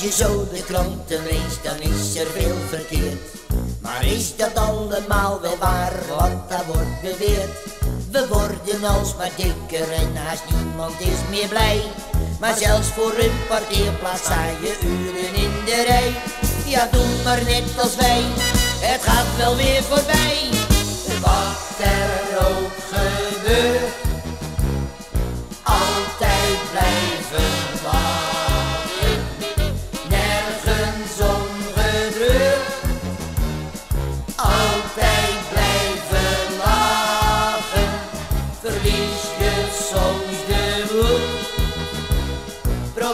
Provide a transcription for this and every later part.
Als je zo de kranten leest, dan is er veel verkeerd. Maar is dat allemaal wel waar, wat daar wordt beweerd? We worden alsmaar dikker en haast niemand is meer blij. Maar zelfs voor een parkeerplaats sta je uren in de rij. Ja, doe maar net als wij, het gaat wel weer voorbij. Wat er ook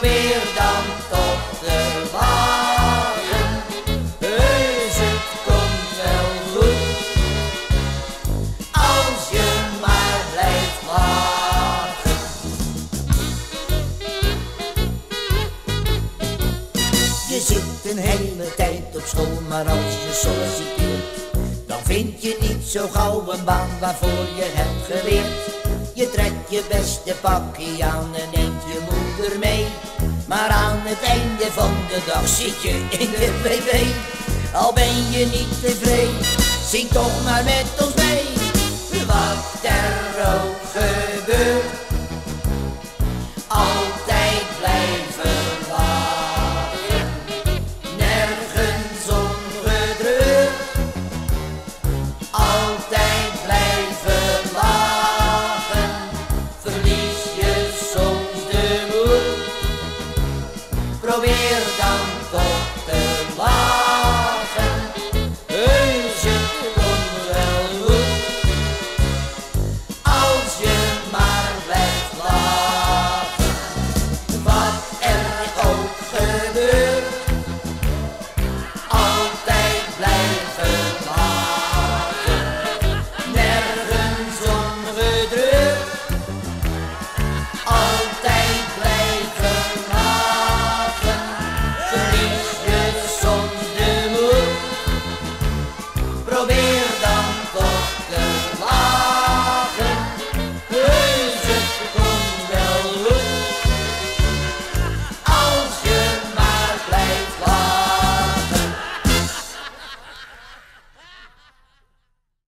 probeer dan toch te lachen. Heus, het komt wel goed, als je maar blijft lachen. Je zit een hele tijd op school, maar als je solliciteert, dan vind je niet zo gauw een baan waarvoor je hebt geleerd. Je trekt je beste pakje aan en neemt je moeder mee. Maar aan het einde van de dag zit je in de BB. Al ben je niet tevreden, zing toch maar met ons